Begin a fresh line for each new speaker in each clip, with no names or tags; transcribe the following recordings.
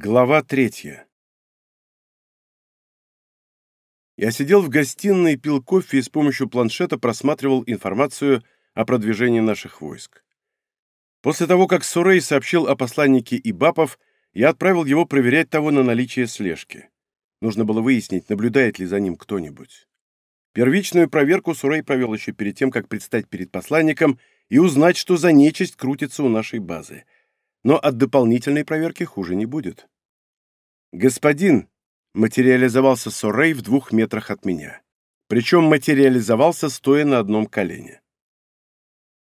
Глава третья. Я сидел в гостиной, пил кофе и с помощью планшета просматривал информацию о продвижении наших войск. После того, как Сурей сообщил о посланнике Ибапов, я отправил его проверять того на наличие слежки. Нужно было выяснить, наблюдает ли за ним кто-нибудь. Первичную проверку Сурей провел еще перед тем, как предстать перед посланником и узнать, что за нечисть крутится у нашей базы — но от дополнительной проверки хуже не будет. «Господин!» — материализовался Сорей в двух метрах от меня. Причем материализовался, стоя на одном колене.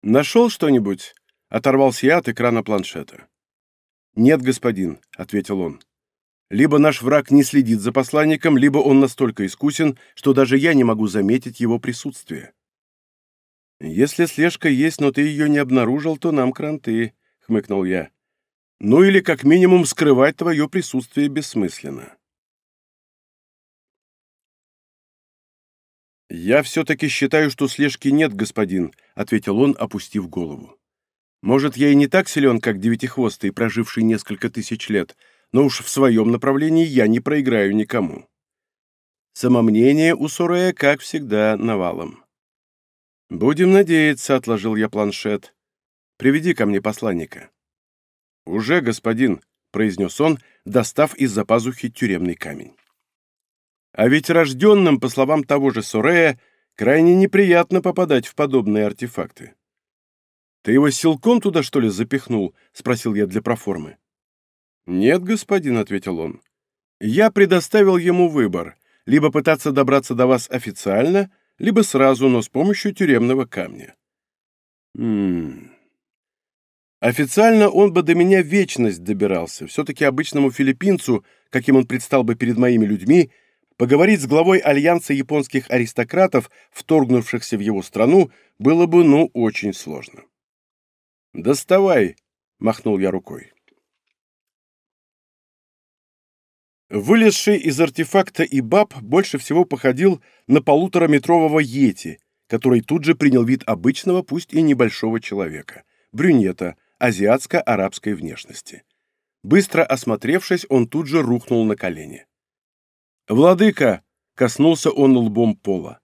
«Нашел что-нибудь?» — оторвался я от экрана планшета. «Нет, господин», — ответил он. «Либо наш враг не следит за посланником, либо он настолько искусен, что даже я не могу заметить его присутствие». «Если слежка есть, но ты ее не обнаружил, то нам кранты», — хмыкнул я. Ну или как минимум скрывать твое присутствие бессмысленно. «Я все-таки считаю, что слежки нет, господин», — ответил он, опустив голову. «Может, я и не так силен, как девятихвостый, проживший несколько тысяч лет, но уж в своем направлении я не проиграю никому». Самомнение у Сурея, как всегда, навалом. «Будем надеяться», — отложил я планшет. «Приведи ко мне посланника». «Уже, господин», — произнес он, достав из-за пазухи тюремный камень. А ведь рожденным, по словам того же Сорея, крайне неприятно попадать в подобные артефакты. «Ты его силком туда, что ли, запихнул?» — спросил я для проформы. «Нет, господин», — ответил он. «Я предоставил ему выбор — либо пытаться добраться до вас официально, либо сразу, но с помощью тюремного камня». «Ммм, Официально он бы до меня вечность добирался. Все-таки обычному филиппинцу, каким он предстал бы перед моими людьми, поговорить с главой Альянса японских аристократов, вторгнувшихся в его страну, было бы, ну, очень сложно. «Доставай!» — махнул я рукой. Вылезший из артефакта Ибаб больше всего походил на полутораметрового йети, который тут же принял вид обычного, пусть и небольшого человека, брюнета, азиатско-арабской внешности. Быстро осмотревшись, он тут же рухнул на колени. «Владыка!» — коснулся он лбом пола.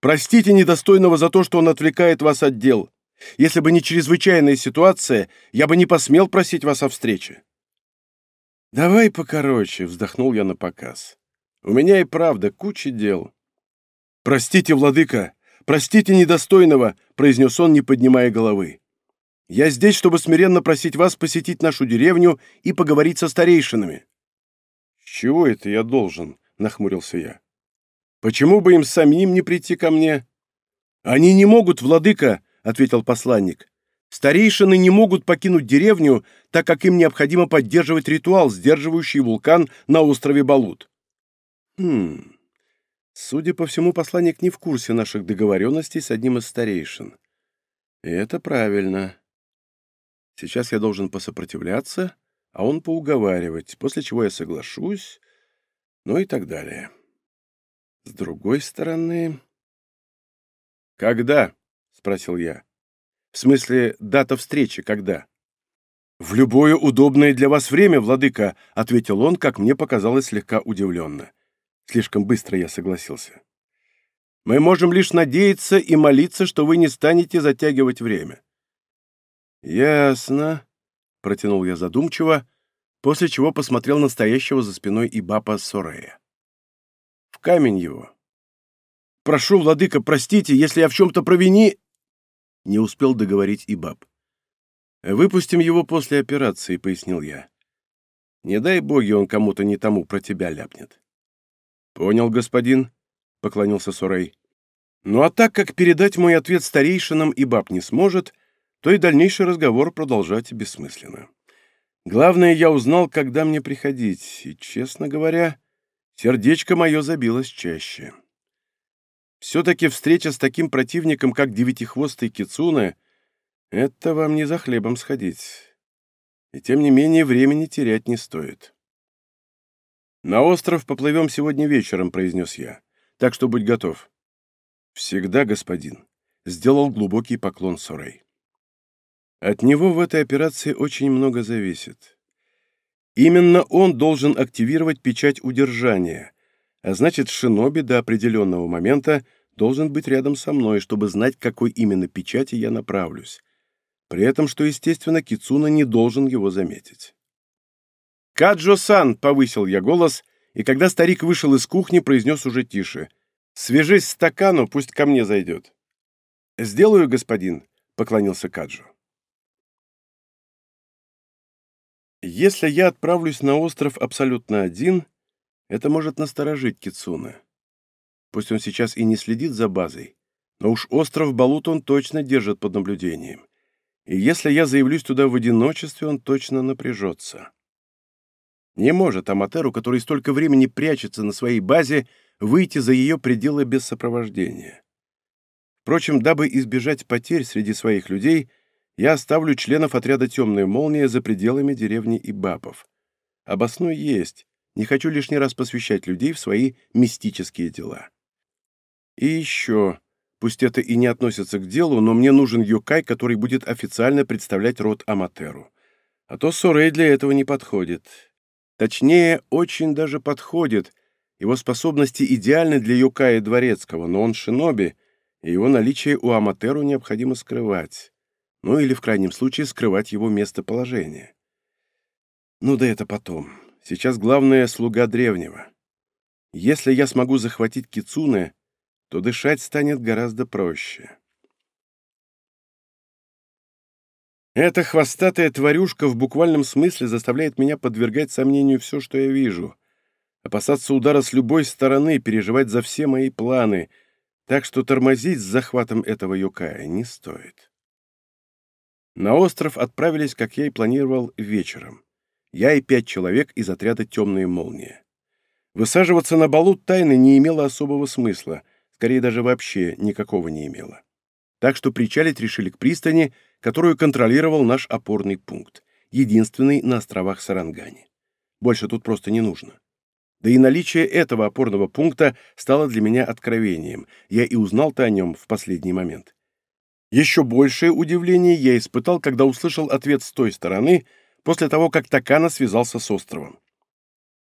«Простите недостойного за то, что он отвлекает вас от дел. Если бы не чрезвычайная ситуация, я бы не посмел просить вас о встрече». «Давай покороче», — вздохнул я на показ. «У меня и правда куча дел». «Простите, владыка! Простите недостойного!» — произнес он, не поднимая головы. Я здесь, чтобы смиренно просить вас посетить нашу деревню и поговорить со старейшинами». «С чего это я должен?» — нахмурился я. «Почему бы им самим не прийти ко мне?» «Они не могут, владыка», — ответил посланник. «Старейшины не могут покинуть деревню, так как им необходимо поддерживать ритуал, сдерживающий вулкан на острове Балут». «Хм...» Судя по всему, посланник не в курсе наших договоренностей с одним из старейшин. Это правильно. Сейчас я должен посопротивляться, а он поуговаривать, после чего я соглашусь, ну и так далее. С другой стороны... «Когда?» — спросил я. «В смысле, дата встречи когда?» «В любое удобное для вас время, владыка», — ответил он, как мне показалось, слегка удивленно. Слишком быстро я согласился. «Мы можем лишь надеяться и молиться, что вы не станете затягивать время. «Ясно», — протянул я задумчиво, после чего посмотрел на стоящего за спиной Ибапа Сорея. «В камень его». «Прошу, владыка, простите, если я в чем-то провини...» Не успел договорить Ибаб. «Выпустим его после операции», — пояснил я. «Не дай боги, он кому-то не тому про тебя ляпнет». «Понял, господин», — поклонился Сурей. «Ну а так как передать мой ответ старейшинам Ибаб не сможет, то и дальнейший разговор продолжать бессмысленно. Главное, я узнал, когда мне приходить, и, честно говоря, сердечко мое забилось чаще. Все-таки встреча с таким противником, как девятихвостый Кицуна, это вам не за хлебом сходить. И тем не менее времени терять не стоит. «На остров поплывем сегодня вечером», — произнес я. «Так что будь готов». «Всегда, господин», — сделал глубокий поклон Сорей. От него в этой операции очень много зависит. Именно он должен активировать печать удержания, а значит, шиноби до определенного момента должен быть рядом со мной, чтобы знать, к какой именно печати я направлюсь. При этом, что, естественно, Кицуна не должен его заметить. «Каджо-сан!» — повысил я голос, и когда старик вышел из кухни, произнес уже тише. «Свяжись с стакану, пусть ко мне зайдет». «Сделаю, господин», — поклонился Каджо. Если я отправлюсь на остров абсолютно один, это может насторожить Кицуна. Пусть он сейчас и не следит за базой, но уж остров Балут он точно держит под наблюдением. И если я заявлюсь туда в одиночестве, он точно напряжется. Не может Аматеру, который столько времени прячется на своей базе, выйти за ее пределы без сопровождения. Впрочем, дабы избежать потерь среди своих людей, я оставлю членов отряда «Темная молния» за пределами деревни Ибапов. Обосной есть. Не хочу лишний раз посвящать людей в свои мистические дела. И еще, пусть это и не относится к делу, но мне нужен Юкай, который будет официально представлять род Аматеру. А то Сорей для этого не подходит. Точнее, очень даже подходит. Его способности идеальны для Юкая Дворецкого, но он шиноби, и его наличие у Аматеру необходимо скрывать ну или в крайнем случае скрывать его местоположение. Ну да это потом. Сейчас главное — слуга древнего. Если я смогу захватить Кицуне, то дышать станет гораздо проще. Эта хвостатая тварюшка в буквальном смысле заставляет меня подвергать сомнению все, что я вижу, опасаться удара с любой стороны, переживать за все мои планы, так что тормозить с захватом этого юкая не стоит. На остров отправились, как я и планировал, вечером. Я и пять человек из отряда «Темные молнии». Высаживаться на балу тайны не имело особого смысла, скорее даже вообще никакого не имело. Так что причалить решили к пристани, которую контролировал наш опорный пункт, единственный на островах Сарангани. Больше тут просто не нужно. Да и наличие этого опорного пункта стало для меня откровением. Я и узнал-то о нем в последний момент. Еще большее удивление я испытал, когда услышал ответ с той стороны, после того, как Такана связался с островом.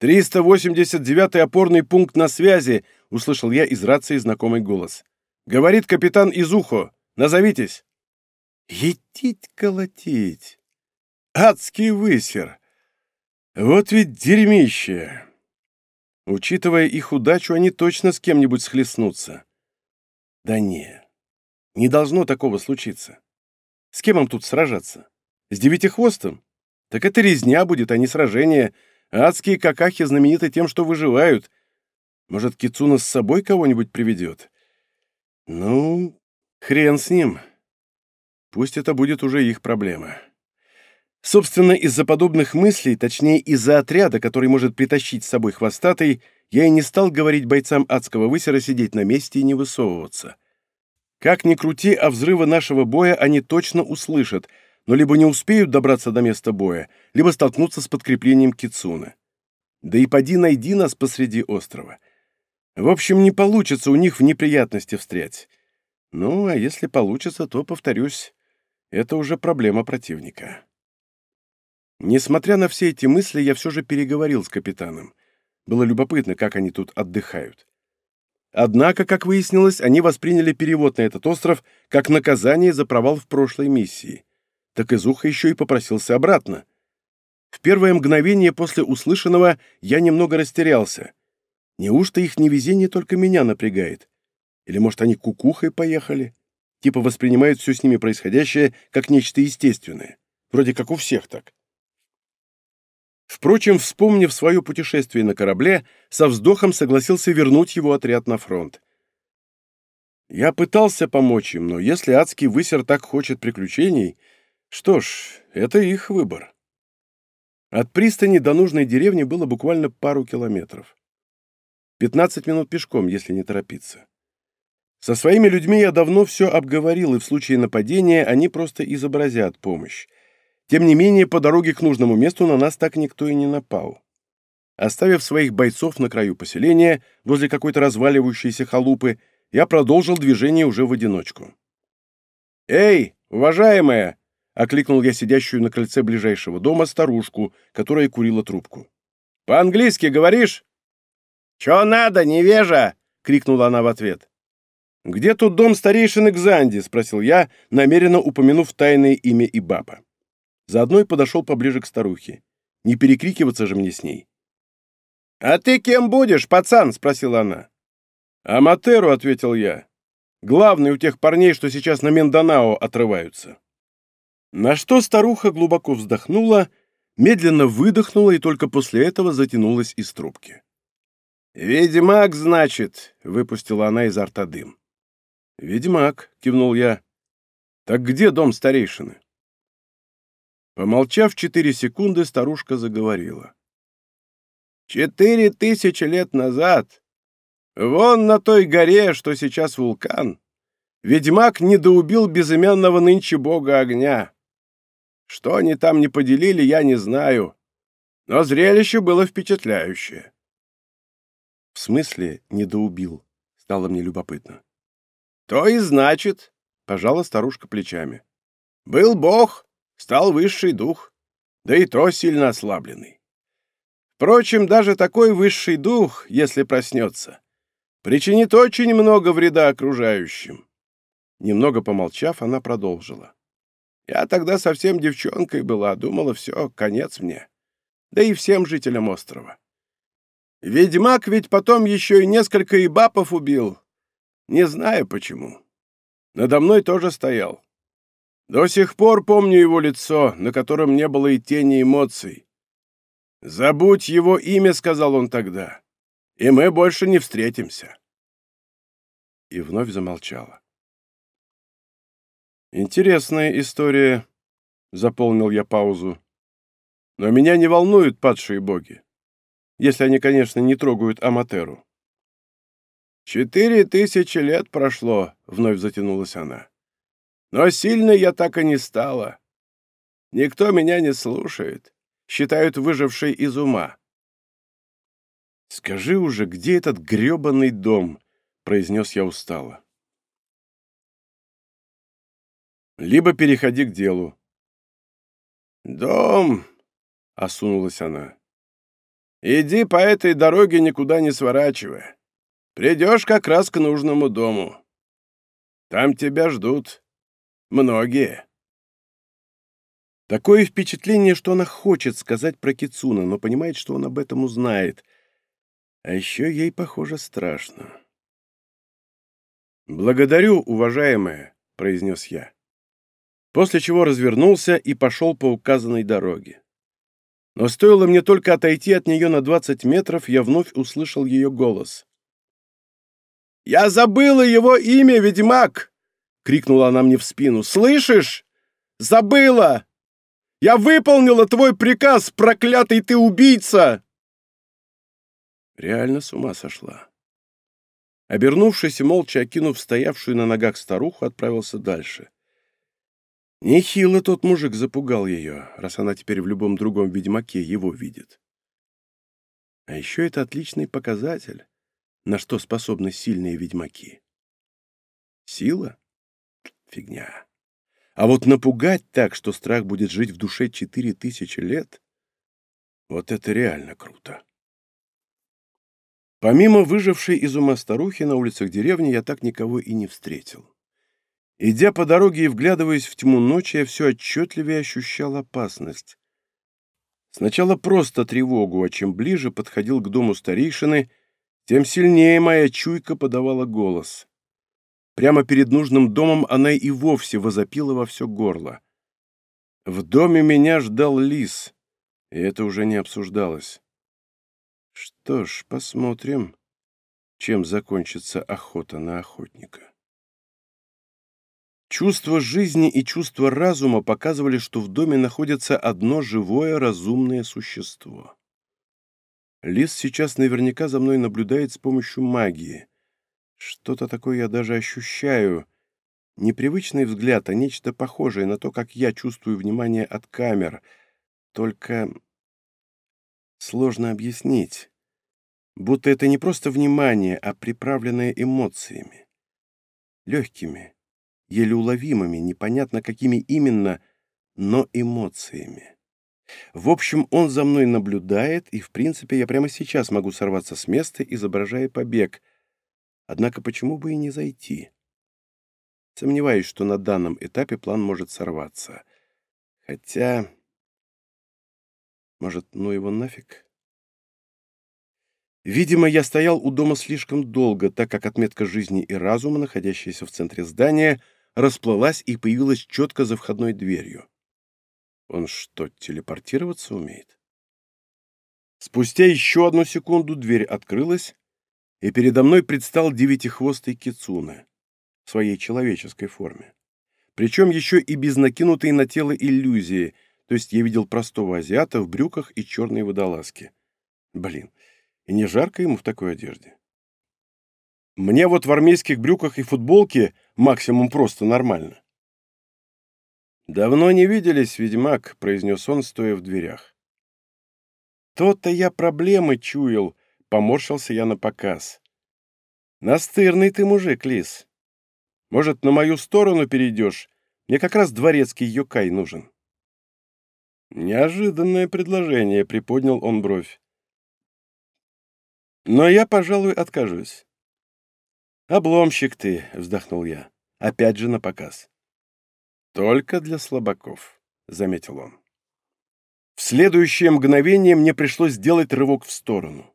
«389-й опорный пункт на связи!» — услышал я из рации знакомый голос. «Говорит капитан Изухо. Назовитесь!» «Етить колотить! Адский высер! Вот ведь дерьмище!» Учитывая их удачу, они точно с кем-нибудь схлестнутся. Да нет. Не должно такого случиться. С кем им тут сражаться? С девятихвостом? Так это резня будет, а не сражение. Адские какахи знамениты тем, что выживают. Может, Кицуна с собой кого-нибудь приведет? Ну, хрен с ним. Пусть это будет уже их проблема. Собственно, из-за подобных мыслей, точнее, из-за отряда, который может притащить с собой хвостатый, я и не стал говорить бойцам адского высера сидеть на месте и не высовываться. Как ни крути, а взрывы нашего боя они точно услышат, но либо не успеют добраться до места боя, либо столкнутся с подкреплением Кицуна. Да и поди найди нас посреди острова. В общем, не получится у них в неприятности встрять. Ну, а если получится, то, повторюсь, это уже проблема противника. Несмотря на все эти мысли, я все же переговорил с капитаном. Было любопытно, как они тут отдыхают. Однако, как выяснилось, они восприняли перевод на этот остров как наказание за провал в прошлой миссии. Так Изуха еще и попросился обратно. В первое мгновение после услышанного я немного растерялся. Неужто их невезение только меня напрягает? Или, может, они кукухой поехали? Типа воспринимают все с ними происходящее как нечто естественное. Вроде как у всех так. Впрочем, вспомнив свое путешествие на корабле, со вздохом согласился вернуть его отряд на фронт. Я пытался помочь им, но если адский высер так хочет приключений, что ж, это их выбор. От пристани до нужной деревни было буквально пару километров. 15 минут пешком, если не торопиться. Со своими людьми я давно все обговорил, и в случае нападения они просто изобразят помощь. Тем не менее, по дороге к нужному месту на нас так никто и не напал. Оставив своих бойцов на краю поселения, возле какой-то разваливающейся халупы, я продолжил движение уже в одиночку. «Эй, уважаемая!» — окликнул я сидящую на крыльце ближайшего дома старушку, которая курила трубку. «По-английски говоришь?» «Чё надо, невежа?» — крикнула она в ответ. «Где тут дом старейшины Кзанди?» — спросил я, намеренно упомянув тайное имя и баба. Заодно и подошел поближе к старухе. Не перекрикиваться же мне с ней. «А ты кем будешь, пацан?» — спросила она. «Аматеру», — ответил я. «Главный у тех парней, что сейчас на Минданао отрываются». На что старуха глубоко вздохнула, медленно выдохнула и только после этого затянулась из трубки. «Ведьмак, значит», — выпустила она изо рта дым. «Ведьмак», — кивнул я. «Так где дом старейшины?» Помолчав четыре секунды, старушка заговорила. «Четыре тысячи лет назад, вон на той горе, что сейчас вулкан, ведьмак недоубил безымянного нынче бога огня. Что они там не поделили, я не знаю. Но зрелище было впечатляющее. В смысле недоубил? Стало мне любопытно. То и значит, пожала старушка плечами. Был бог, стал высший дух, да и то сильно ослабленный. Впрочем, даже такой высший дух, если проснется, причинит очень много вреда окружающим. Немного помолчав, она продолжила. Я тогда совсем девчонкой была, думала, все, конец мне. Да и всем жителям острова. Ведьмак ведь потом еще и несколько ибапов убил. Не знаю почему. Надо мной тоже стоял. До сих пор помню его лицо, на котором не было и тени эмоций. «Забудь его имя», — сказал он тогда, — «и мы больше не встретимся». И вновь замолчала. «Интересная история», — заполнил я паузу. «Но меня не волнуют падшие боги, если они, конечно, не трогают Аматеру». «Четыре тысячи лет прошло», — вновь затянулась она. «Но сильной я так и не стала. Никто меня не слушает, считают выжившей из ума». «Скажи уже, где этот грёбаный дом?» — произнес я устало. либо переходи к делу. «Дом!» — осунулась она. «Иди по этой дороге, никуда не сворачивая. Придешь как раз к нужному дому. Там тебя ждут многие». Такое впечатление, что она хочет сказать про Кицуна, но понимает, что он об этом узнает. А еще ей, похоже, страшно. «Благодарю, уважаемая», — произнес я после чего развернулся и пошел по указанной дороге. Но стоило мне только отойти от нее на 20 метров, я вновь услышал ее голос. «Я забыла его имя, ведьмак!» — крикнула она мне в спину. «Слышишь? Забыла! Я выполнила твой приказ, проклятый ты убийца!» Реально с ума сошла. Обернувшись и молча окинув стоявшую на ногах старуху, отправился дальше. Нехило тот мужик запугал ее, раз она теперь в любом другом ведьмаке его видит. А еще это отличный показатель, на что способны сильные ведьмаки. Сила? Фигня. А вот напугать так, что страх будет жить в душе четыре тысячи лет, вот это реально круто. Помимо выжившей из ума старухи на улицах деревни, я так никого и не встретил. Идя по дороге и вглядываясь в тьму ночи, я все отчетливее ощущал опасность. Сначала просто тревогу, а чем ближе подходил к дому старейшины, тем сильнее моя чуйка подавала голос. Прямо перед нужным домом она и вовсе возопила во все горло. В доме меня ждал лис, и это уже не обсуждалось. Что ж, посмотрим, чем закончится охота на охотника. Чувство жизни и чувство разума показывали, что в доме находится одно живое разумное существо. Лис сейчас наверняка за мной наблюдает с помощью магии. Что-то такое я даже ощущаю. Непривычный взгляд, а нечто похожее на то, как я чувствую внимание от камер. Только сложно объяснить. Будто это не просто внимание, а приправленное эмоциями. Легкими еле уловимыми, непонятно какими именно, но эмоциями. В общем, он за мной наблюдает, и, в принципе, я прямо сейчас могу сорваться с места, изображая побег. Однако почему бы и не зайти? Сомневаюсь, что на данном этапе план может сорваться. Хотя... Может, ну его нафиг? Видимо, я стоял у дома слишком долго, так как отметка жизни и разума, находящаяся в центре здания, расплылась и появилась четко за входной дверью. Он что, телепортироваться умеет? Спустя еще одну секунду дверь открылась, и передо мной предстал девятихвостый кицуна в своей человеческой форме. Причем еще и без накинутой на тело иллюзии, то есть я видел простого азиата в брюках и черной водолазке. Блин, и не жарко ему в такой одежде. Мне вот в армейских брюках и футболке максимум просто нормально. «Давно не виделись, ведьмак», — произнес он, стоя в дверях. «То-то я проблемы чуял», — поморщился я на показ. «Настырный ты мужик, Лис. Может, на мою сторону перейдешь? Мне как раз дворецкий Йокай нужен». Неожиданное предложение, — приподнял он бровь. Но я, пожалуй, откажусь. «Обломщик ты», — вздохнул я. Опять же на показ. «Только для слабаков», — заметил он. В следующее мгновение мне пришлось сделать рывок в сторону.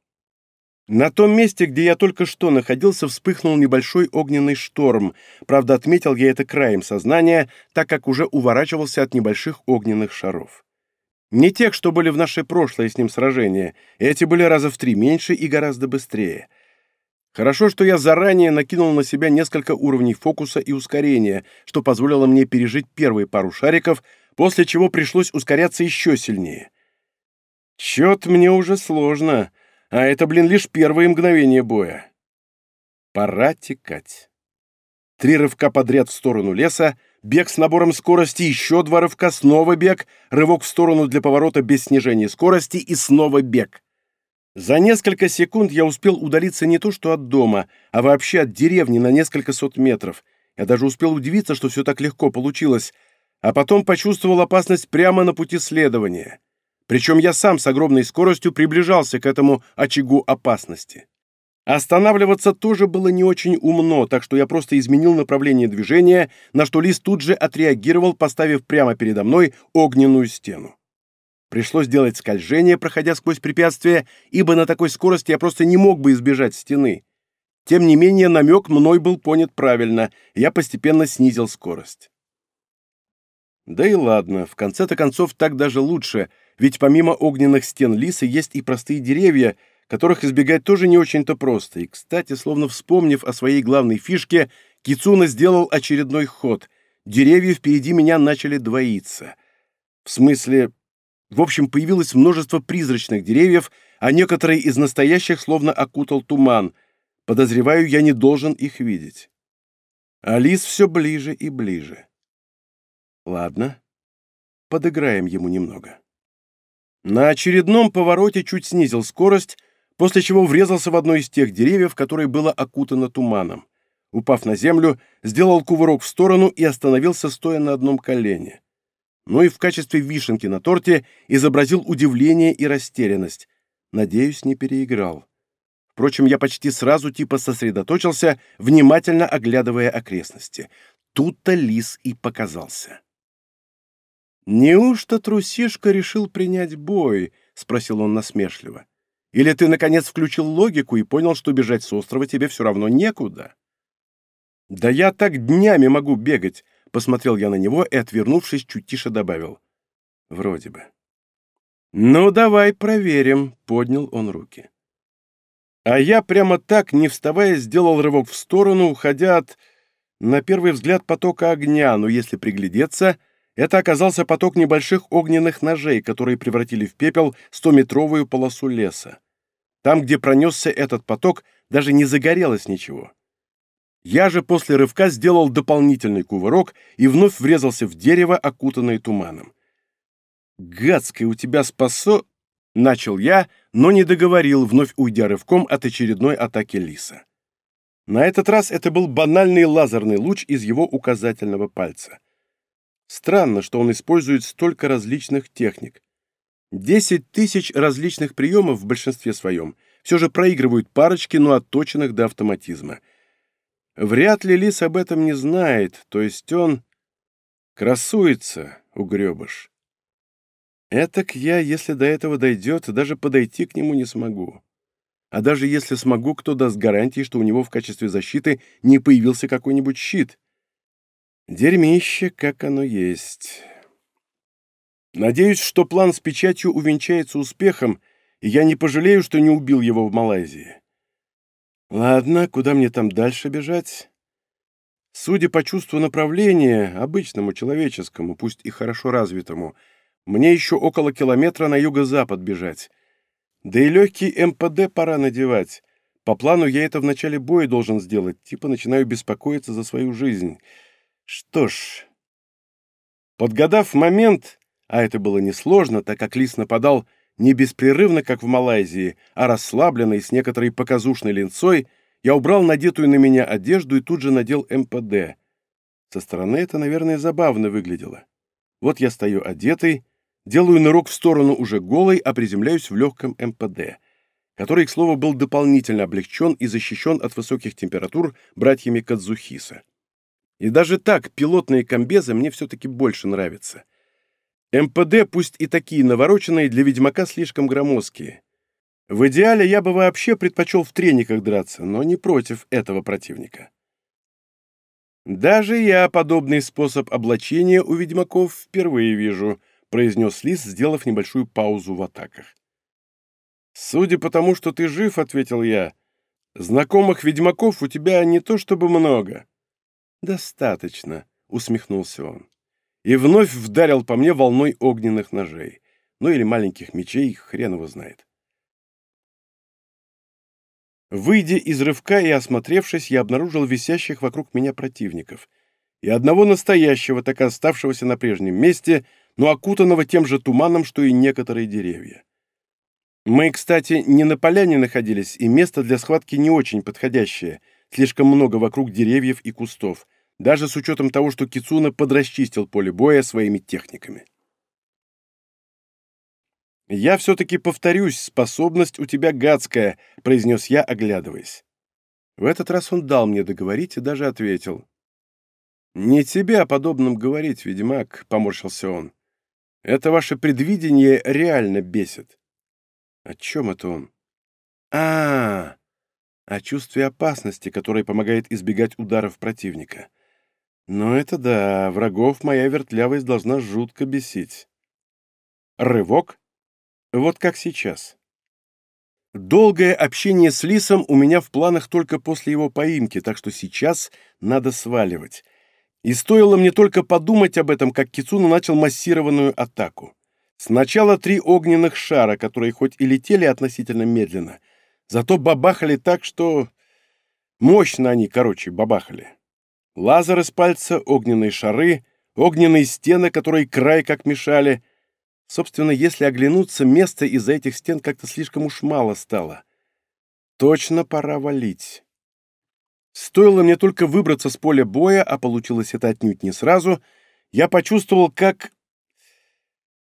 На том месте, где я только что находился, вспыхнул небольшой огненный шторм. Правда, отметил я это краем сознания, так как уже уворачивался от небольших огненных шаров. Не тех, что были в наше прошлое с ним сражение. Эти были раза в три меньше и гораздо быстрее. Хорошо, что я заранее накинул на себя несколько уровней фокуса и ускорения, что позволило мне пережить первые пару шариков, после чего пришлось ускоряться еще сильнее. Чет мне уже сложно, а это, блин, лишь первые мгновения боя. Пора текать. Три рывка подряд в сторону леса, бег с набором скорости, еще два рывка, снова бег, рывок в сторону для поворота без снижения скорости и снова бег. За несколько секунд я успел удалиться не то что от дома, а вообще от деревни на несколько сот метров. Я даже успел удивиться, что все так легко получилось, а потом почувствовал опасность прямо на пути следования. Причем я сам с огромной скоростью приближался к этому очагу опасности. Останавливаться тоже было не очень умно, так что я просто изменил направление движения, на что Лис тут же отреагировал, поставив прямо передо мной огненную стену. Пришлось делать скольжение, проходя сквозь препятствия, ибо на такой скорости я просто не мог бы избежать стены. Тем не менее, намек мной был понят правильно, я постепенно снизил скорость. Да и ладно, в конце-то концов так даже лучше, ведь помимо огненных стен лисы есть и простые деревья, которых избегать тоже не очень-то просто. И, кстати, словно вспомнив о своей главной фишке, Кицуна сделал очередной ход. Деревья впереди меня начали двоиться. В смысле... В общем, появилось множество призрачных деревьев, а некоторые из настоящих словно окутал туман. Подозреваю, я не должен их видеть. Алис все ближе и ближе. Ладно, подыграем ему немного. На очередном повороте чуть снизил скорость, после чего врезался в одно из тех деревьев, которое было окутано туманом. Упав на землю, сделал кувырок в сторону и остановился, стоя на одном колене. Ну и в качестве вишенки на торте изобразил удивление и растерянность. Надеюсь, не переиграл. Впрочем, я почти сразу типа сосредоточился, внимательно оглядывая окрестности. Тут-то лис и показался. «Неужто трусишка решил принять бой?» — спросил он насмешливо. Или ты, наконец, включил логику и понял, что бежать с острова тебе все равно некуда?» «Да я так днями могу бегать!» — посмотрел я на него и, отвернувшись, чуть тише добавил. «Вроде бы». «Ну, давай проверим», — поднял он руки. А я прямо так, не вставая, сделал рывок в сторону, уходя от, на первый взгляд, потока огня, но если приглядеться, это оказался поток небольших огненных ножей, которые превратили в пепел стометровую полосу леса. Там, где пронесся этот поток, даже не загорелось ничего. Я же после рывка сделал дополнительный кувырок и вновь врезался в дерево, окутанное туманом. «Гадское у тебя спасо...» — начал я, но не договорил, вновь уйдя рывком от очередной атаки лиса. На этот раз это был банальный лазерный луч из его указательного пальца. Странно, что он использует столько различных техник. Десять тысяч различных приемов в большинстве своем все же проигрывают парочки, но отточенных до автоматизма. Вряд ли Лис об этом не знает, то есть он красуется, угребыш. Этак я, если до этого дойдет, даже подойти к нему не смогу. А даже если смогу, кто даст гарантии, что у него в качестве защиты не появился какой-нибудь щит? Дерьмище, как оно есть. Надеюсь, что план с печатью увенчается успехом, и я не пожалею, что не убил его в Малайзии. Ладно, куда мне там дальше бежать? Судя по чувству направления, обычному человеческому, пусть и хорошо развитому, мне еще около километра на юго-запад бежать. Да и легкий МПД пора надевать. По плану я это в начале боя должен сделать, типа начинаю беспокоиться за свою жизнь. Что ж... Подгадав момент, а это было несложно, так как лис нападал не беспрерывно, как в Малайзии, а расслабленный, с некоторой показушной линцой, я убрал надетую на меня одежду и тут же надел МПД. Со стороны это, наверное, забавно выглядело. Вот я стою одетый, делаю нырок в сторону уже голой, а приземляюсь в легком МПД, который, к слову, был дополнительно облегчен и защищен от высоких температур братьями Кадзухиса. И даже так пилотные комбезы мне все-таки больше нравятся — МПД, пусть и такие навороченные, для ведьмака слишком громоздкие. В идеале я бы вообще предпочел в трениках драться, но не против этого противника. «Даже я подобный способ облачения у ведьмаков впервые вижу», произнес Лис, сделав небольшую паузу в атаках. «Судя по тому, что ты жив», — ответил я, — «знакомых ведьмаков у тебя не то чтобы много». «Достаточно», — усмехнулся он и вновь вдарил по мне волной огненных ножей. Ну или маленьких мечей, хрен его знает. Выйдя из рывка и осмотревшись, я обнаружил висящих вокруг меня противников. И одного настоящего, так и оставшегося на прежнем месте, но окутанного тем же туманом, что и некоторые деревья. Мы, кстати, не на поляне находились, и место для схватки не очень подходящее, слишком много вокруг деревьев и кустов, даже с учетом того, что Кицуна подрасчистил поле боя своими техниками. «Я все-таки повторюсь, способность у тебя гадская», — произнес я, оглядываясь. В этот раз он дал мне договорить и даже ответил. «Не тебе о подобном говорить, ведьмак», — поморщился он. «Это ваше предвидение реально бесит». «О чем это он?» а, -а, -а О чувстве опасности, которое помогает избегать ударов противника. Но это да, врагов моя вертлявость должна жутко бесить. Рывок? Вот как сейчас. Долгое общение с Лисом у меня в планах только после его поимки, так что сейчас надо сваливать. И стоило мне только подумать об этом, как Кицуна начал массированную атаку. Сначала три огненных шара, которые хоть и летели относительно медленно, зато бабахали так, что... Мощно они, короче, бабахали. Лазер из пальца, огненные шары, огненные стены, которые край как мешали. Собственно, если оглянуться, места из-за этих стен как-то слишком уж мало стало. Точно пора валить. Стоило мне только выбраться с поля боя, а получилось это отнюдь не сразу, я почувствовал, как...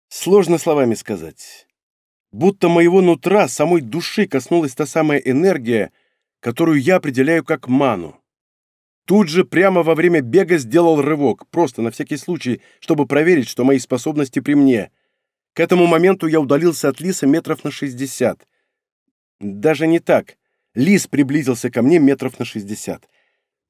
Сложно словами сказать. Будто моего нутра, самой души коснулась та самая энергия, которую я определяю как ману. Тут же прямо во время бега сделал рывок, просто на всякий случай, чтобы проверить, что мои способности при мне. К этому моменту я удалился от лиса метров на 60. Даже не так. Лис приблизился ко мне метров на 60.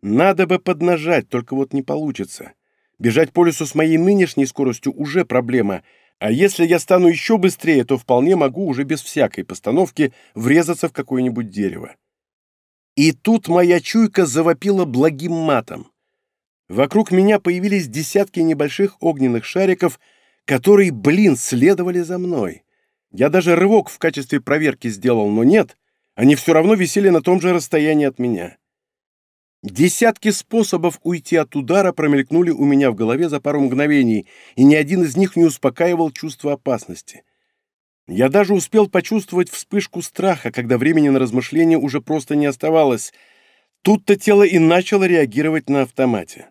Надо бы поднажать, только вот не получится. Бежать по лесу с моей нынешней скоростью уже проблема, а если я стану еще быстрее, то вполне могу уже без всякой постановки врезаться в какое-нибудь дерево. И тут моя чуйка завопила благим матом. Вокруг меня появились десятки небольших огненных шариков, которые, блин, следовали за мной. Я даже рывок в качестве проверки сделал, но нет, они все равно висели на том же расстоянии от меня. Десятки способов уйти от удара промелькнули у меня в голове за пару мгновений, и ни один из них не успокаивал чувство опасности. Я даже успел почувствовать вспышку страха, когда времени на размышления уже просто не оставалось. Тут-то тело и начало реагировать на автомате.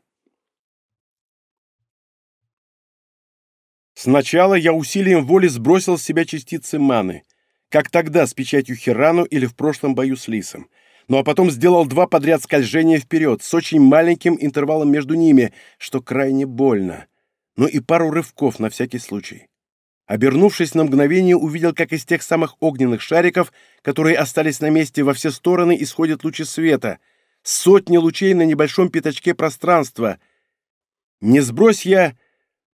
Сначала я усилием воли сбросил с себя частицы маны, как тогда с печатью Хирану или в прошлом бою с Лисом. Ну а потом сделал два подряд скольжения вперед, с очень маленьким интервалом между ними, что крайне больно. Ну и пару рывков на всякий случай. Обернувшись на мгновение, увидел, как из тех самых огненных шариков, которые остались на месте во все стороны, исходят лучи света. Сотни лучей на небольшом пятачке пространства. Не сбрось я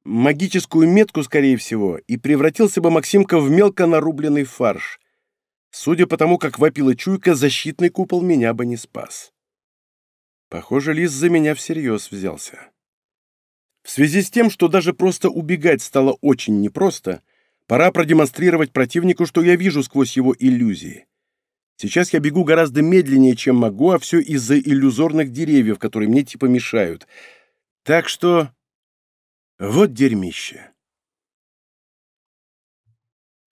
магическую метку, скорее всего, и превратился бы Максимка в мелко нарубленный фарш. Судя по тому, как вопила чуйка, защитный купол меня бы не спас. Похоже, Лис за меня всерьез взялся. В связи с тем, что даже просто убегать стало очень непросто, пора продемонстрировать противнику, что я вижу сквозь его иллюзии. Сейчас я бегу гораздо медленнее, чем могу, а все из-за иллюзорных деревьев, которые мне типа мешают. Так что... Вот дерьмище.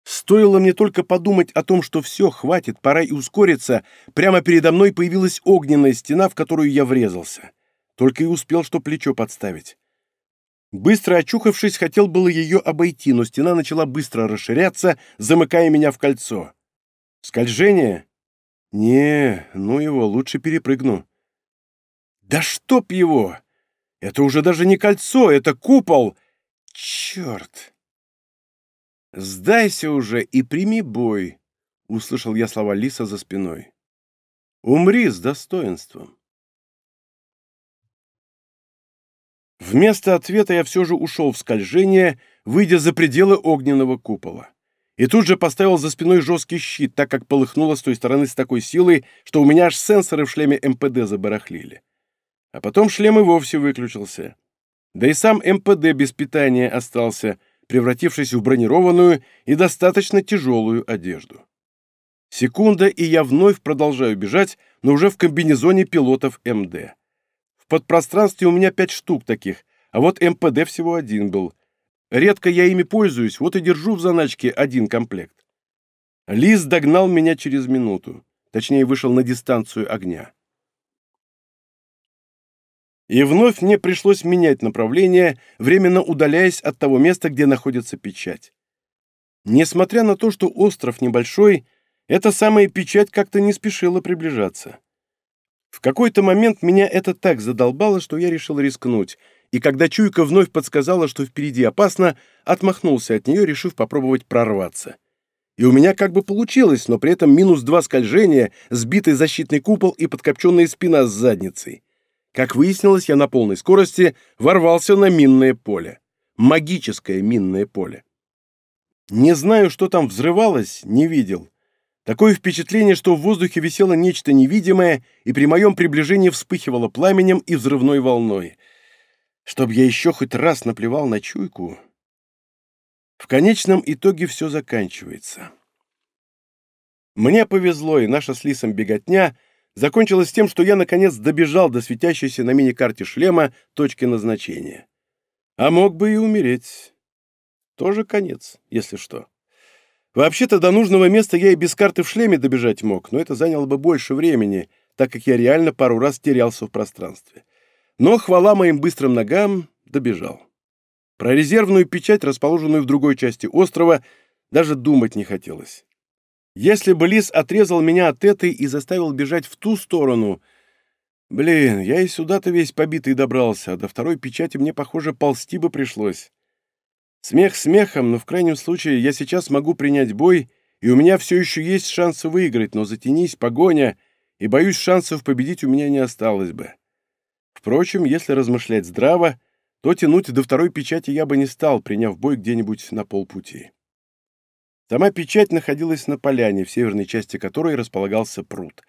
Стоило мне только подумать о том, что все, хватит, пора и ускориться, прямо передо мной появилась огненная стена, в которую я врезался. Только и успел, что плечо подставить. Быстро очухавшись, хотел было ее обойти, но стена начала быстро расширяться, замыкая меня в кольцо. Скольжение? Не, ну его, лучше перепрыгну. Да чтоб его! Это уже даже не кольцо, это купол! Черт! «Сдайся уже и прими бой», — услышал я слова Лиса за спиной. «Умри с достоинством». Вместо ответа я все же ушел в скольжение, выйдя за пределы огненного купола. И тут же поставил за спиной жесткий щит, так как полыхнуло с той стороны с такой силой, что у меня аж сенсоры в шлеме МПД забарахлили. А потом шлем и вовсе выключился. Да и сам МПД без питания остался, превратившись в бронированную и достаточно тяжелую одежду. Секунда, и я вновь продолжаю бежать, но уже в комбинезоне пилотов МД подпространстве у меня пять штук таких, а вот МПД всего один был. Редко я ими пользуюсь, вот и держу в заначке один комплект. Лис догнал меня через минуту. Точнее, вышел на дистанцию огня. И вновь мне пришлось менять направление, временно удаляясь от того места, где находится печать. Несмотря на то, что остров небольшой, эта самая печать как-то не спешила приближаться. В какой-то момент меня это так задолбало, что я решил рискнуть, и когда чуйка вновь подсказала, что впереди опасно, отмахнулся от нее, решив попробовать прорваться. И у меня как бы получилось, но при этом минус два скольжения, сбитый защитный купол и подкопченная спина с задницей. Как выяснилось, я на полной скорости ворвался на минное поле. Магическое минное поле. Не знаю, что там взрывалось, не видел. Такое впечатление, что в воздухе висело нечто невидимое, и при моем приближении вспыхивало пламенем и взрывной волной. Чтоб я еще хоть раз наплевал на чуйку. В конечном итоге все заканчивается. Мне повезло, и наша с Лисом беготня закончилась тем, что я наконец добежал до светящейся на мини-карте шлема точки назначения. А мог бы и умереть. Тоже конец, если что. Вообще-то до нужного места я и без карты в шлеме добежать мог, но это заняло бы больше времени, так как я реально пару раз терялся в пространстве. Но, хвала моим быстрым ногам, добежал. Про резервную печать, расположенную в другой части острова, даже думать не хотелось. Если бы лис отрезал меня от этой и заставил бежать в ту сторону... Блин, я и сюда-то весь побитый добрался, а до второй печати мне, похоже, ползти бы пришлось. Смех смехом, но в крайнем случае я сейчас могу принять бой, и у меня все еще есть шансы выиграть, но затянись погоня, и, боюсь, шансов победить у меня не осталось бы. Впрочем, если размышлять здраво, то тянуть до второй печати я бы не стал, приняв бой где-нибудь на полпути. Сама печать находилась на поляне, в северной части которой располагался пруд.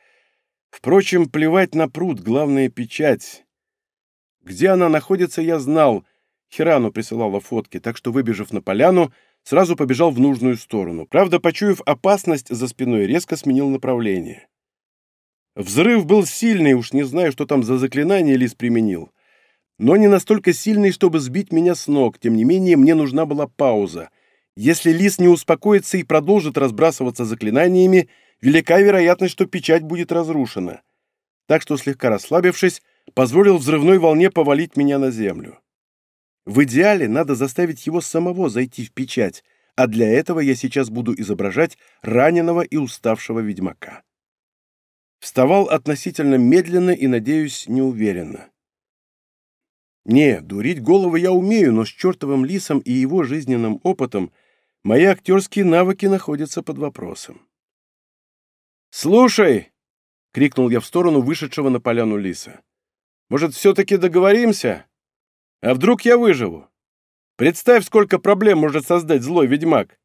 Впрочем, плевать на пруд, главная печать. Где она находится, я знал — Хирану присылала фотки, так что, выбежав на поляну, сразу побежал в нужную сторону. Правда, почуяв опасность за спиной, резко сменил направление. Взрыв был сильный, уж не знаю, что там за заклинание Лис применил. Но не настолько сильный, чтобы сбить меня с ног. Тем не менее, мне нужна была пауза. Если Лис не успокоится и продолжит разбрасываться заклинаниями, велика вероятность, что печать будет разрушена. Так что, слегка расслабившись, позволил взрывной волне повалить меня на землю. В идеале надо заставить его самого зайти в печать, а для этого я сейчас буду изображать раненого и уставшего ведьмака. Вставал относительно медленно и, надеюсь, неуверенно. Не, дурить головы я умею, но с чертовым лисом и его жизненным опытом мои актерские навыки находятся под вопросом. «Слушай!» — крикнул я в сторону вышедшего на поляну лиса. «Может, все-таки договоримся? А вдруг я выживу? Представь, сколько проблем может создать злой ведьмак!»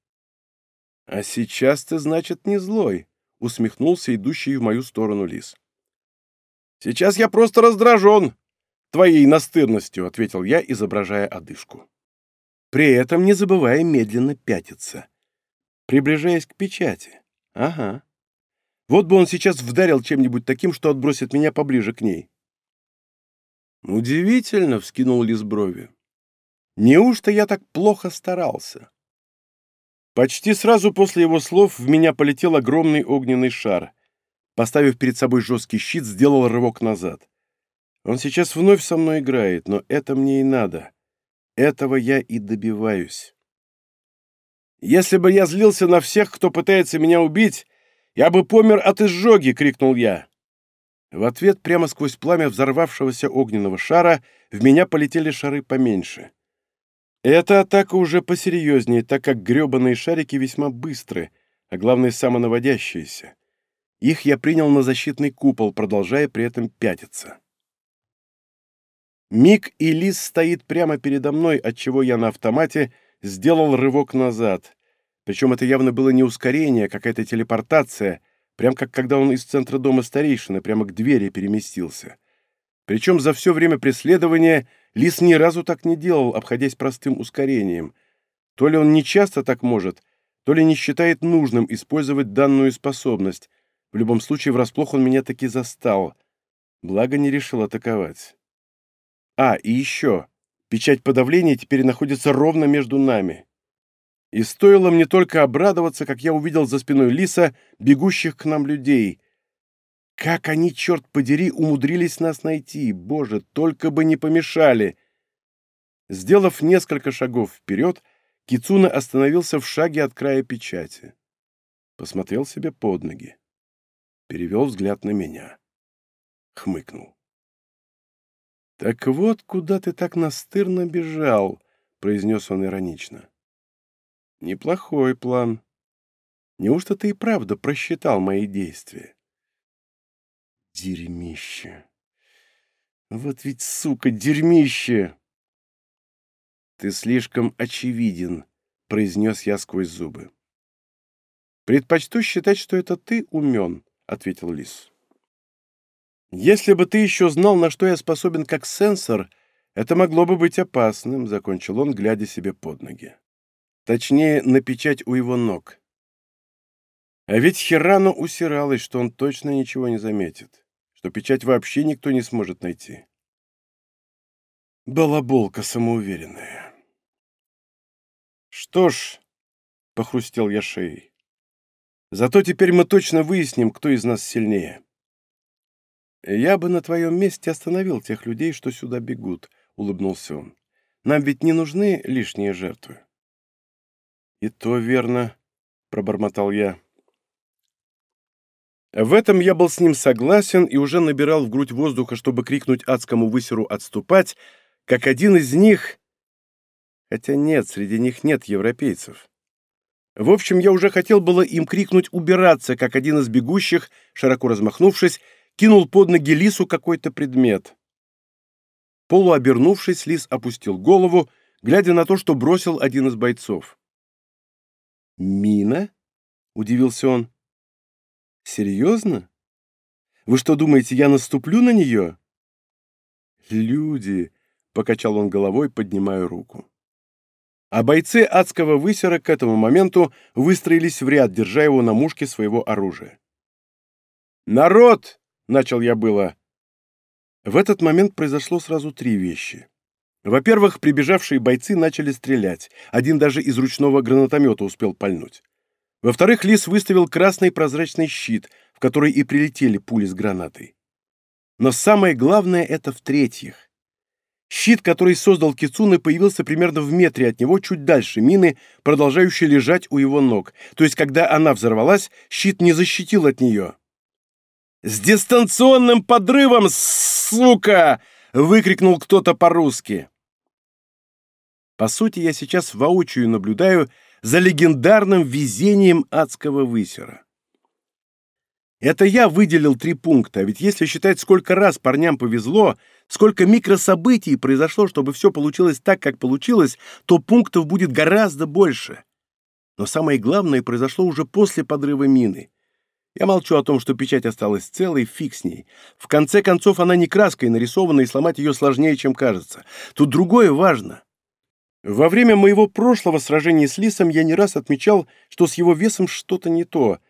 «А сейчас ты, значит, не злой», — усмехнулся идущий в мою сторону лис. «Сейчас я просто раздражен твоей настырностью», — ответил я, изображая одышку. При этом не забывая медленно пятиться, приближаясь к печати. Ага. Вот бы он сейчас вдарил чем-нибудь таким, что отбросит меня поближе к ней. Удивительно, — вскинул лис брови. Неужто я так плохо старался? Почти сразу после его слов в меня полетел огромный огненный шар. Поставив перед собой жесткий щит, сделал рывок назад. Он сейчас вновь со мной играет, но это мне и надо. Этого я и добиваюсь. Если бы я злился на всех, кто пытается меня убить, «Я бы помер от изжоги!» — крикнул я. В ответ прямо сквозь пламя взорвавшегося огненного шара в меня полетели шары поменьше. Эта атака уже посерьезнее, так как гребаные шарики весьма быстры, а главное, самонаводящиеся. Их я принял на защитный купол, продолжая при этом пятиться. Миг и лис стоит прямо передо мной, отчего я на автомате сделал рывок назад. Причем это явно было не ускорение, а какая-то телепортация, прям как когда он из центра дома старейшины прямо к двери переместился. Причем за все время преследования Лис ни разу так не делал, обходясь простым ускорением. То ли он не часто так может, то ли не считает нужным использовать данную способность. В любом случае, врасплох он меня таки застал. Благо, не решил атаковать. А, и еще. Печать подавления теперь находится ровно между нами. И стоило мне только обрадоваться, как я увидел за спиной Лиса бегущих к нам людей. Как они, черт подери, умудрились нас найти! Боже, только бы не помешали! Сделав несколько шагов вперед, Кицуна остановился в шаге от края печати. Посмотрел себе под ноги. Перевел взгляд на меня. Хмыкнул. «Так вот, куда ты так настырно бежал», — произнес он иронично. Неплохой план. Неужто ты и правда просчитал мои действия? Дерьмище. Вот ведь, сука, дерьмище! Ты слишком очевиден, произнес я сквозь зубы. Предпочту считать, что это ты умен, ответил Лис. Если бы ты еще знал, на что я способен как сенсор, это могло бы быть опасным, закончил он, глядя себе под ноги. Точнее, на печать у его ног. А ведь Хирану усиралось, что он точно ничего не заметит, что печать вообще никто не сможет найти. Балаболка самоуверенная. Что ж, — похрустел я шеей, — зато теперь мы точно выясним, кто из нас сильнее. Я бы на твоем месте остановил тех людей, что сюда бегут, — улыбнулся он. Нам ведь не нужны лишние жертвы. «И то верно», — пробормотал я. В этом я был с ним согласен и уже набирал в грудь воздуха, чтобы крикнуть адскому высеру отступать, как один из них... Хотя нет, среди них нет европейцев. В общем, я уже хотел было им крикнуть «убираться», как один из бегущих, широко размахнувшись, кинул под ноги лису какой-то предмет. Полуобернувшись, лис опустил голову, глядя на то, что бросил один из бойцов. «Мина?» — удивился он. «Серьезно? Вы что думаете, я наступлю на нее?» «Люди!» — покачал он головой, поднимая руку. А бойцы адского высера к этому моменту выстроились в ряд, держа его на мушке своего оружия. «Народ!» — начал я было. В этот момент произошло сразу три вещи. Во-первых, прибежавшие бойцы начали стрелять. Один даже из ручного гранатомета успел пальнуть. Во-вторых, Лис выставил красный прозрачный щит, в который и прилетели пули с гранатой. Но самое главное — это в-третьих. Щит, который создал Кицуны, появился примерно в метре от него, чуть дальше мины, продолжающей лежать у его ног. То есть, когда она взорвалась, щит не защитил от нее. «С дистанционным подрывом, сука!» — выкрикнул кто-то по-русски. По сути, я сейчас воочию наблюдаю за легендарным везением адского высера. Это я выделил три пункта, ведь если считать, сколько раз парням повезло, сколько микрособытий произошло, чтобы все получилось так, как получилось, то пунктов будет гораздо больше. Но самое главное произошло уже после подрыва мины. Я молчу о том, что печать осталась целой, фиг с ней. В конце концов, она не краской нарисована, и сломать ее сложнее, чем кажется. Тут другое важно. Во время моего прошлого сражения с Лисом я не раз отмечал, что с его весом что-то не то —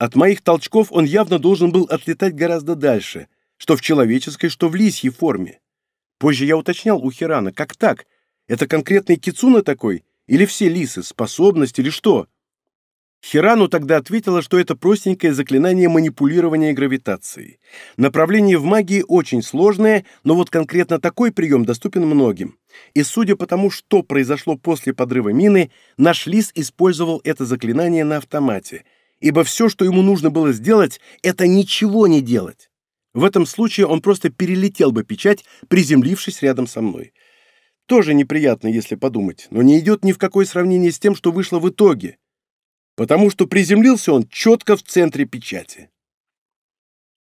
от моих толчков он явно должен был отлетать гораздо дальше, что в человеческой, что в лисьей форме. Позже я уточнял у Хирана, как так? Это конкретный кицуна такой? Или все лисы, способность или что? Хирану тогда ответила, что это простенькое заклинание манипулирования гравитацией. Направление в магии очень сложное, но вот конкретно такой прием доступен многим. И судя по тому, что произошло после подрыва мины, наш лис использовал это заклинание на автомате — ибо все, что ему нужно было сделать, это ничего не делать. В этом случае он просто перелетел бы печать, приземлившись рядом со мной. Тоже неприятно, если подумать, но не идет ни в какое сравнение с тем, что вышло в итоге, потому что приземлился он четко в центре печати.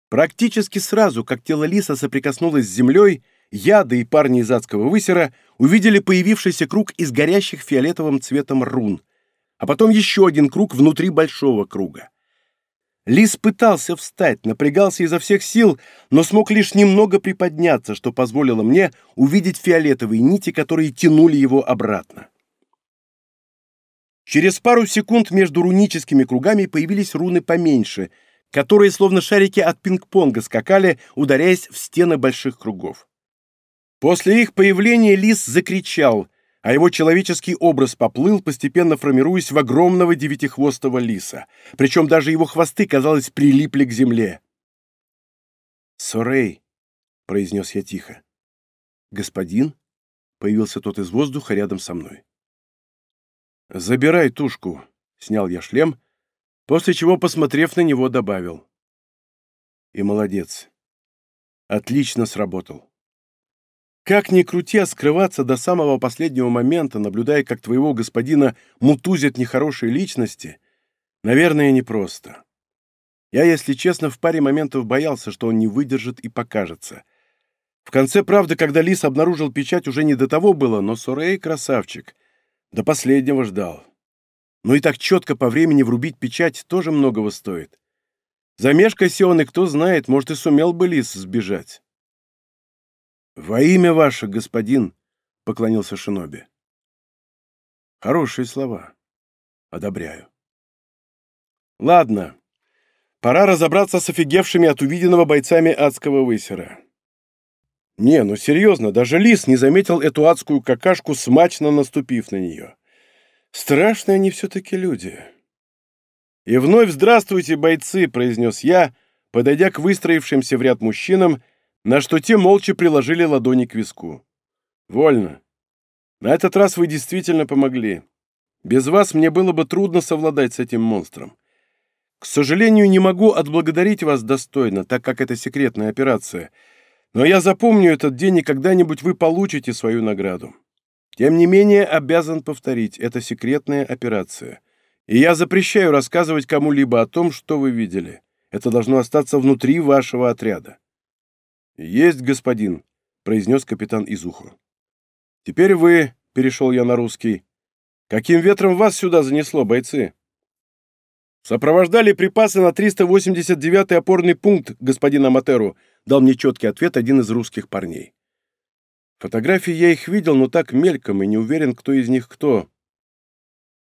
Практически сразу, как тело лиса соприкоснулось с землей, я, и парни из адского высера увидели появившийся круг из горящих фиолетовым цветом рун — а потом еще один круг внутри большого круга. Лис пытался встать, напрягался изо всех сил, но смог лишь немного приподняться, что позволило мне увидеть фиолетовые нити, которые тянули его обратно. Через пару секунд между руническими кругами появились руны поменьше, которые словно шарики от пинг-понга скакали, ударяясь в стены больших кругов. После их появления лис закричал, а его человеческий образ поплыл, постепенно формируясь в огромного девятихвостого лиса. Причем даже его хвосты, казалось, прилипли к земле. «Сорей», — произнес я тихо. «Господин?» — появился тот из воздуха рядом со мной. «Забирай тушку», — снял я шлем, после чего, посмотрев на него, добавил. «И молодец. Отлично сработал. Как ни крути, а скрываться до самого последнего момента, наблюдая, как твоего господина мутузят нехорошие личности, наверное, непросто. Я, если честно, в паре моментов боялся, что он не выдержит и покажется. В конце, правда, когда Лис обнаружил печать, уже не до того было, но Сорей красавчик. До последнего ждал. Ну и так четко по времени врубить печать тоже многого стоит. Замешкайся он, и кто знает, может, и сумел бы Лис сбежать. «Во имя ваше, господин!» — поклонился Шиноби. «Хорошие слова. Одобряю». «Ладно. Пора разобраться с офигевшими от увиденного бойцами адского высера». Не, ну серьезно, даже лис не заметил эту адскую какашку, смачно наступив на нее. Страшные они все-таки люди. «И вновь здравствуйте, бойцы!» — произнес я, подойдя к выстроившимся в ряд мужчинам — на что те молча приложили ладони к виску. «Вольно. На этот раз вы действительно помогли. Без вас мне было бы трудно совладать с этим монстром. К сожалению, не могу отблагодарить вас достойно, так как это секретная операция, но я запомню этот день, и когда-нибудь вы получите свою награду. Тем не менее, обязан повторить, это секретная операция. И я запрещаю рассказывать кому-либо о том, что вы видели. Это должно остаться внутри вашего отряда. «Есть, господин», — произнес капитан Изуху. «Теперь вы», — перешел я на русский. «Каким ветром вас сюда занесло, бойцы?» «Сопровождали припасы на 389-й опорный пункт, господин Аматеру», — дал мне четкий ответ один из русских парней. Фотографии я их видел, но так мельком и не уверен, кто из них кто.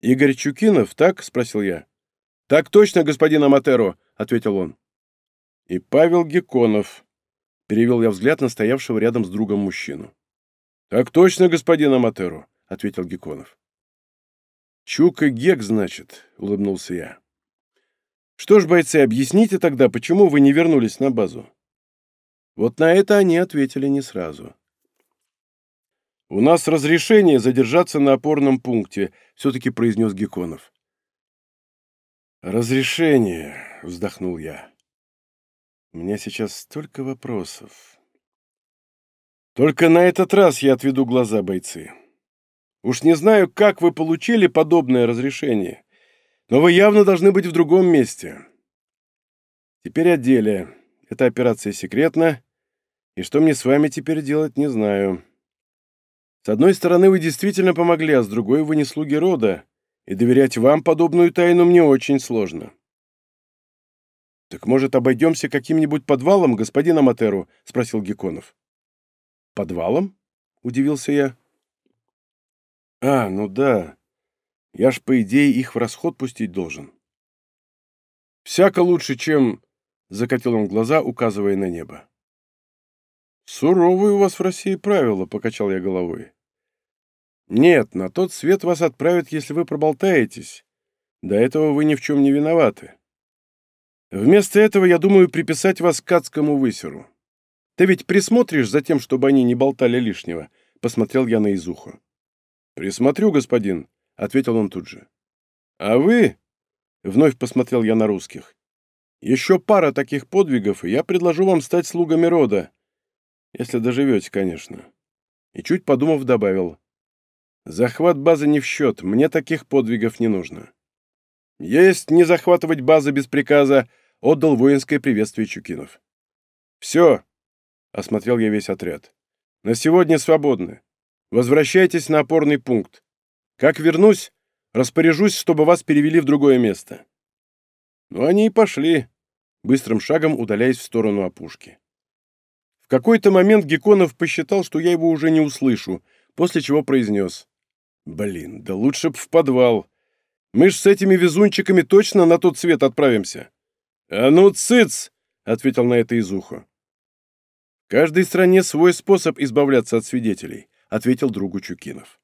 «Игорь Чукинов, так?» — спросил я. «Так точно, господин Аматеро», — ответил он. «И Павел Геконов», Перевел я взгляд на стоявшего рядом с другом мужчину. «Так точно, господин Аматеру», — ответил Геконов. «Чук и Гек, значит», — улыбнулся я. «Что ж, бойцы, объясните тогда, почему вы не вернулись на базу?» Вот на это они ответили не сразу. «У нас разрешение задержаться на опорном пункте», — все-таки произнес Геконов. «Разрешение», — вздохнул я. «У меня сейчас столько вопросов». «Только на этот раз я отведу глаза, бойцы. Уж не знаю, как вы получили подобное разрешение, но вы явно должны быть в другом месте. Теперь о деле. Эта операция секретна, и что мне с вами теперь делать, не знаю. С одной стороны, вы действительно помогли, а с другой вы не слуги рода, и доверять вам подобную тайну мне очень сложно. «Так, может, обойдемся каким-нибудь подвалом, господин Аматеру?» — спросил Геконов. «Подвалом?» — удивился я. «А, ну да. Я ж, по идее, их в расход пустить должен». «Всяко лучше, чем...» — закатил он глаза, указывая на небо. «Суровые у вас в России правила», — покачал я головой. «Нет, на тот свет вас отправят, если вы проболтаетесь. До этого вы ни в чем не виноваты. Вместо этого я думаю приписать вас к адскому высеру. Ты ведь присмотришь за тем, чтобы они не болтали лишнего?» — посмотрел я на Изуху. «Присмотрю, господин», — ответил он тут же. «А вы?» — вновь посмотрел я на русских. «Еще пара таких подвигов, и я предложу вам стать слугами рода. Если доживете, конечно. И чуть подумав, добавил. Захват базы не в счет, мне таких подвигов не нужно. Есть не захватывать базы без приказа, отдал воинское приветствие Чукинов. Все, осмотрел я весь отряд. На сегодня свободны. Возвращайтесь на опорный пункт. Как вернусь, распоряжусь, чтобы вас перевели в другое место. Ну, они и пошли, быстрым шагом удаляясь в сторону опушки. В какой-то момент Геконов посчитал, что я его уже не услышу, после чего произнес. «Блин, да лучше б в подвал. Мы ж с этими везунчиками точно на тот свет отправимся». «А ну, цыц!» — ответил на это из уха. «В каждой стране свой способ избавляться от свидетелей», — ответил другу Чукинов.